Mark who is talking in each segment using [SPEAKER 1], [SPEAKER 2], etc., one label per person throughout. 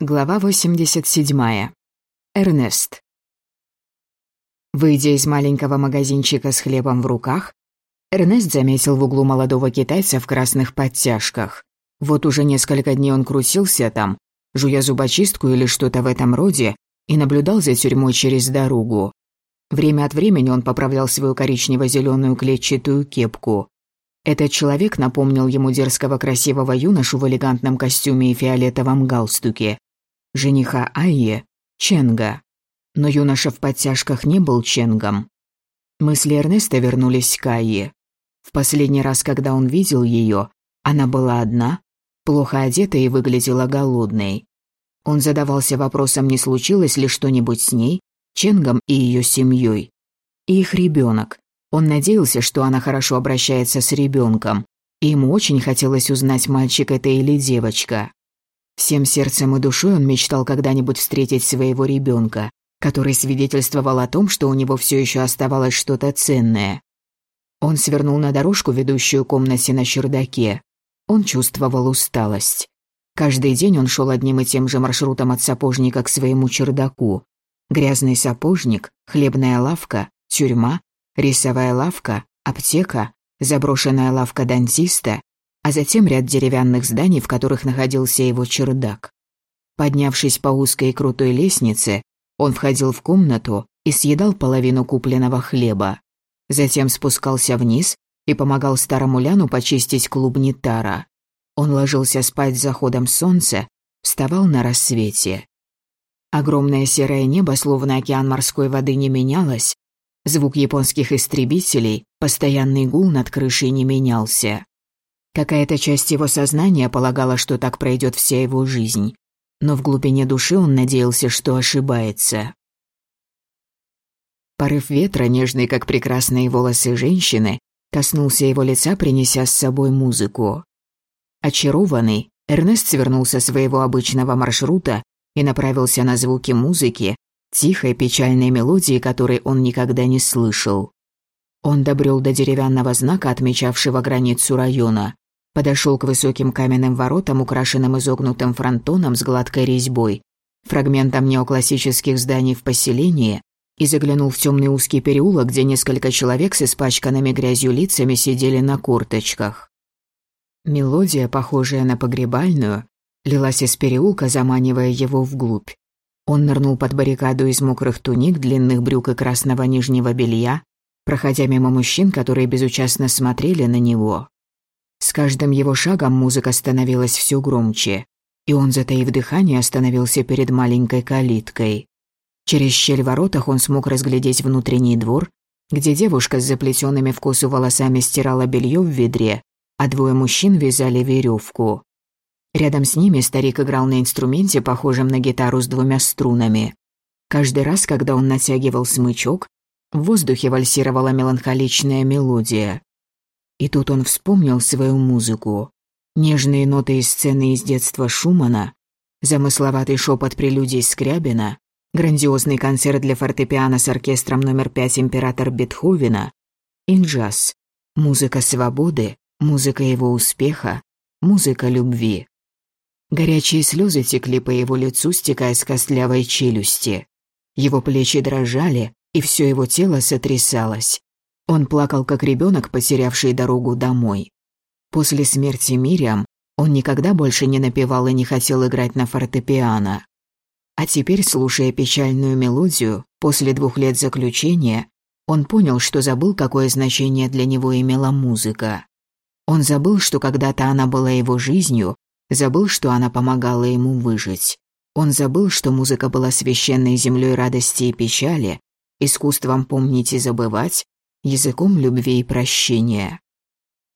[SPEAKER 1] Глава 87. Эрнест. Выйдя из маленького магазинчика с хлебом в руках, Эрнест заметил в углу молодого китайца в красных подтяжках. Вот уже несколько дней он крутился там, жуя зубочистку или что-то в этом роде, и наблюдал за тюрьмой через дорогу. Время от времени он поправлял свою коричнево-зеленую клетчатую кепку. Этот человек напомнил ему дерзкого красивого юношу в элегантном костюме и фиолетовом галстуке, жениха Айе, Ченга. Но юноша в подтяжках не был Ченгом. Мысли Эрнеста вернулись к Айе. В последний раз, когда он видел ее, она была одна, плохо одета и выглядела голодной. Он задавался вопросом, не случилось ли что-нибудь с ней, Ченгом и ее семьей. И их ребенок. Он надеялся, что она хорошо обращается с ребенком, ему очень хотелось узнать, мальчик это или девочка. Всем сердцем и душой он мечтал когда-нибудь встретить своего ребенка, который свидетельствовал о том, что у него все еще оставалось что-то ценное. Он свернул на дорожку, ведущую к комнате на чердаке. Он чувствовал усталость. Каждый день он шел одним и тем же маршрутом от сапожника к своему чердаку. Грязный сапожник, хлебная лавка, тюрьма, рисовая лавка, аптека, заброшенная лавка дантиста, а затем ряд деревянных зданий, в которых находился его чердак. Поднявшись по узкой и крутой лестнице, он входил в комнату и съедал половину купленного хлеба. Затем спускался вниз и помогал старому Ляну почистить клубни тара. Он ложился спать с заходом солнца, вставал на рассвете. Огромное серое небо, словно океан морской воды, не менялось. Звук японских истребителей, постоянный гул над крышей не менялся. Какая-то часть его сознания полагала, что так пройдет вся его жизнь, но в глубине души он надеялся, что ошибается. Порыв ветра, нежный, как прекрасные волосы женщины, коснулся его лица, принеся с собой музыку. Очарованный, Эрнест свернулся своего обычного маршрута и направился на звуки музыки, тихой печальной мелодии, которой он никогда не слышал. Он добрел до деревянного знака, отмечавшего границу района, подошел к высоким каменным воротам, украшенным изогнутым фронтоном с гладкой резьбой, фрагментом неоклассических зданий в поселении, и заглянул в темный узкий переулок, где несколько человек с испачканными грязью лицами сидели на курточках. Мелодия, похожая на погребальную, лилась из переулка, заманивая его вглубь. Он нырнул под баррикаду из мокрых туник, длинных брюк и красного нижнего белья, проходя мимо мужчин, которые безучастно смотрели на него. С каждым его шагом музыка становилась все громче, и он, затаив дыхание, остановился перед маленькой калиткой. Через щель в воротах он смог разглядеть внутренний двор, где девушка с заплетенными в косу волосами стирала белье в ведре, а двое мужчин вязали веревку. Рядом с ними старик играл на инструменте, похожем на гитару с двумя струнами. Каждый раз, когда он натягивал смычок, в воздухе вальсировала меланхоличная мелодия. И тут он вспомнил свою музыку. Нежные ноты из сцены из детства Шумана, замысловатый шепот прелюдий Скрябина, грандиозный концерт для фортепиано с оркестром номер пять император Бетховена, инджаз, музыка свободы, музыка его успеха, музыка любви. Горячие слезы текли по его лицу, стекая с костлявой челюсти. Его плечи дрожали, и все его тело сотрясалось. Он плакал, как ребенок, потерявший дорогу домой. После смерти Мириам он никогда больше не напевал и не хотел играть на фортепиано. А теперь, слушая печальную мелодию, после двух лет заключения, он понял, что забыл, какое значение для него имела музыка. Он забыл, что когда-то она была его жизнью, забыл, что она помогала ему выжить. Он забыл, что музыка была священной землей радости и печали, искусством помнить и забывать, языком любви и прощения.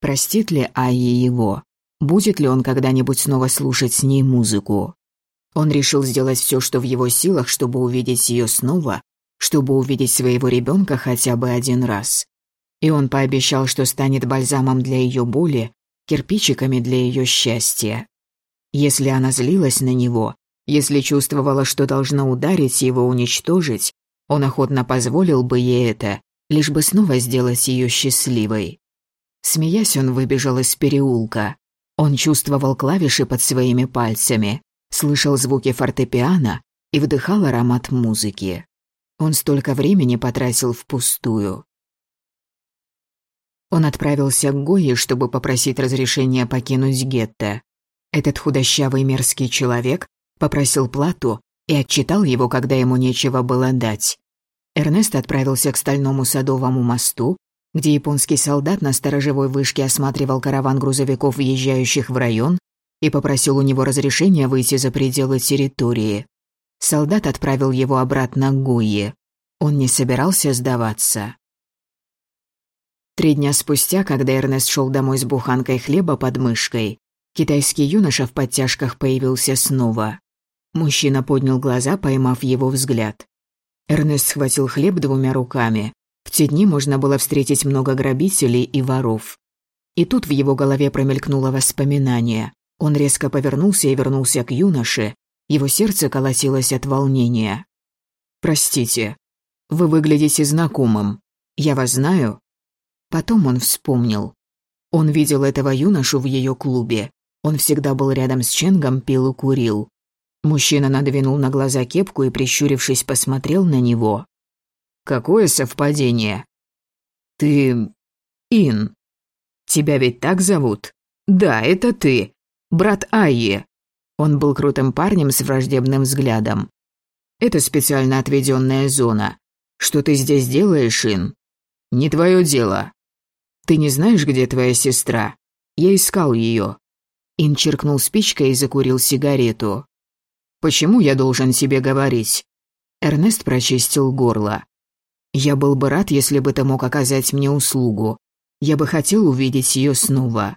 [SPEAKER 1] Простит ли Айи его? Будет ли он когда-нибудь снова слушать с ней музыку? Он решил сделать все, что в его силах, чтобы увидеть ее снова, чтобы увидеть своего ребенка хотя бы один раз. И он пообещал, что станет бальзамом для ее боли, кирпичиками для ее счастья. Если она злилась на него, если чувствовала, что должна ударить его, уничтожить, он охотно позволил бы ей это, лишь бы снова сделать ее счастливой. Смеясь, он выбежал из переулка. Он чувствовал клавиши под своими пальцами, слышал звуки фортепиано и вдыхал аромат музыки. Он столько времени потратил впустую. Он отправился к Гое, чтобы попросить разрешения покинуть гетто. Этот худощавый мерзкий человек попросил плату и отчитал его, когда ему нечего было дать. Эрнест отправился к стальному садовому мосту, где японский солдат на сторожевой вышке осматривал караван грузовиков, въезжающих в район, и попросил у него разрешения выйти за пределы территории. Солдат отправил его обратно к Гуе. Он не собирался сдаваться. Три дня спустя, когда Эрнест шел домой с буханкой хлеба под мышкой, китайский юноша в подтяжках появился снова. Мужчина поднял глаза, поймав его взгляд. Эрнест схватил хлеб двумя руками. В те дни можно было встретить много грабителей и воров. И тут в его голове промелькнуло воспоминание. Он резко повернулся и вернулся к юноше. Его сердце колотилось от волнения. «Простите, вы выглядите знакомым. Я вас знаю?» Потом он вспомнил. Он видел этого юношу в ее клубе. Он всегда был рядом с Ченгом, пил и курил. Мужчина надвинул на глаза кепку и, прищурившись, посмотрел на него. «Какое совпадение?» «Ты... Ин. Тебя ведь так зовут?» «Да, это ты. Брат Айи». Он был крутым парнем с враждебным взглядом. «Это специально отведенная зона. Что ты здесь делаешь, Ин?» «Не твое дело. Ты не знаешь, где твоя сестра? Я искал ее». Ин черкнул спичкой и закурил сигарету. «Почему я должен тебе говорить?» Эрнест прочистил горло. «Я был бы рад, если бы ты мог оказать мне услугу. Я бы хотел увидеть ее снова».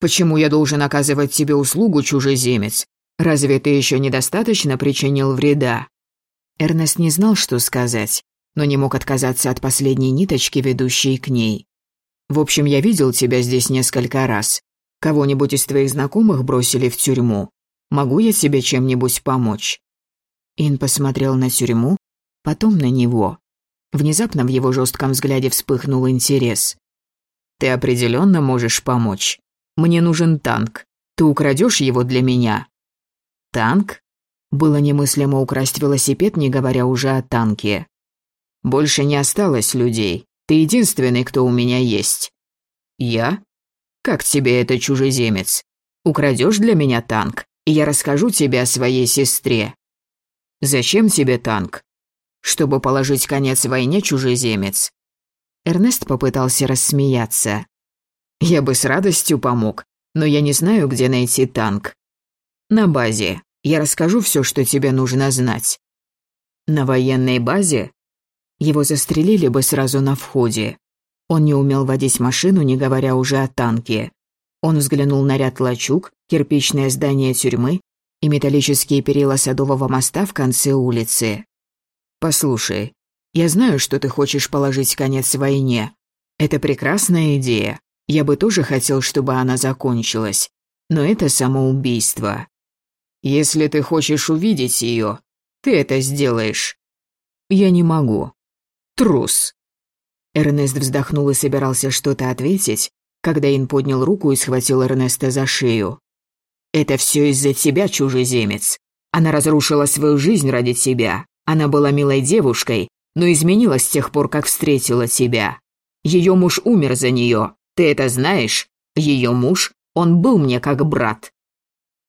[SPEAKER 1] «Почему я должен оказывать тебе услугу, чужеземец? Разве ты еще недостаточно причинил вреда?» Эрнест не знал, что сказать, но не мог отказаться от последней ниточки, ведущей к ней. В общем, я видел тебя здесь несколько раз. Кого-нибудь из твоих знакомых бросили в тюрьму. Могу я тебе чем-нибудь помочь?» Ин посмотрел на тюрьму, потом на него. Внезапно в его жестком взгляде вспыхнул интерес. «Ты определенно можешь помочь. Мне нужен танк. Ты украдешь его для меня?» «Танк?» Было немыслимо украсть велосипед, не говоря уже о танке. «Больше не осталось людей. Ты единственный, кто у меня есть». «Я? Как тебе это, чужеземец? Украдешь для меня танк, и я расскажу тебе о своей сестре». «Зачем тебе танк?» «Чтобы положить конец войне, чужеземец». Эрнест попытался рассмеяться. «Я бы с радостью помог, но я не знаю, где найти танк. На базе. Я расскажу все, что тебе нужно знать». «На военной базе?» Его застрелили бы сразу на входе. Он не умел водить машину, не говоря уже о танке. Он взглянул на ряд лачуг, кирпичное здание тюрьмы и металлические перила садового моста в конце улицы. «Послушай, я знаю, что ты хочешь положить конец войне. Это прекрасная идея. Я бы тоже хотел, чтобы она закончилась. Но это самоубийство. Если ты хочешь увидеть ее, ты это сделаешь. Я не могу. Трус!» Эрнест вздохнул и собирался что-то ответить, когда Ин поднял руку и схватил Эрнеста за шею. «Это все из-за тебя, чужеземец. Она разрушила свою жизнь ради тебя. Она была милой девушкой, но изменилась с тех пор, как встретила тебя. Ее муж умер за нее. Ты это знаешь? Ее муж, он был мне как брат».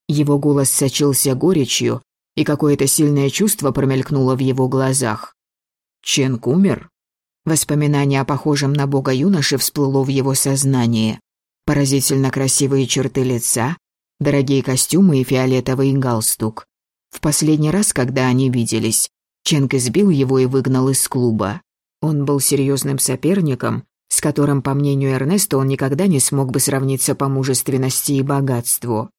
[SPEAKER 1] Его голос сочился горечью, и какое-то сильное чувство промелькнуло в его глазах. Ченк умер? Воспоминание о похожем на бога юноше всплыло в его сознании. Поразительно красивые черты лица, дорогие костюмы и фиолетовый галстук. В последний раз, когда они виделись, Ченк избил его и выгнал из клуба. Он был серьезным соперником, с которым, по мнению Эрнеста, он никогда не смог бы сравниться по мужественности и богатству.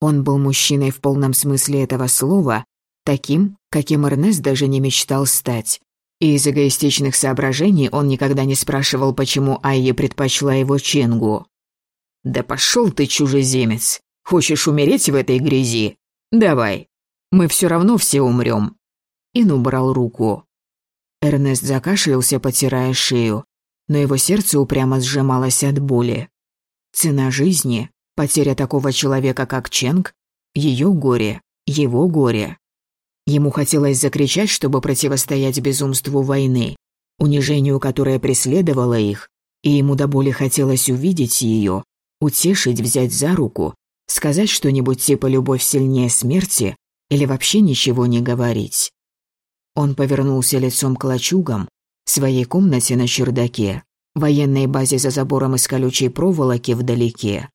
[SPEAKER 1] Он был мужчиной в полном смысле этого слова, таким, каким Эрнест даже не мечтал стать. И из эгоистичных соображений он никогда не спрашивал, почему Айе предпочла его Ченгу. «Да пошел ты, чужеземец! Хочешь умереть в этой грязи? Давай! Мы все равно все умрем!» Ин убрал руку. Эрнест закашлялся, потирая шею, но его сердце упрямо сжималось от боли. Цена жизни, потеря такого человека, как Ченг, ее горе, его горе. Ему хотелось закричать, чтобы противостоять безумству войны, унижению, которое преследовало их, и ему до боли хотелось увидеть ее, утешить, взять за руку, сказать что-нибудь типа «любовь сильнее смерти» или вообще ничего не говорить. Он повернулся лицом к лачугам, своей комнате на чердаке, военной базе за забором из колючей проволоки вдалеке.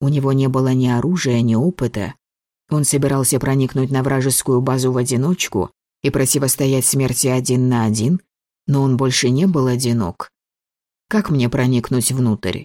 [SPEAKER 1] У него не было ни оружия, ни опыта. Он собирался проникнуть на вражескую базу в одиночку и противостоять смерти один на один, но он больше не был одинок. Как мне проникнуть внутрь?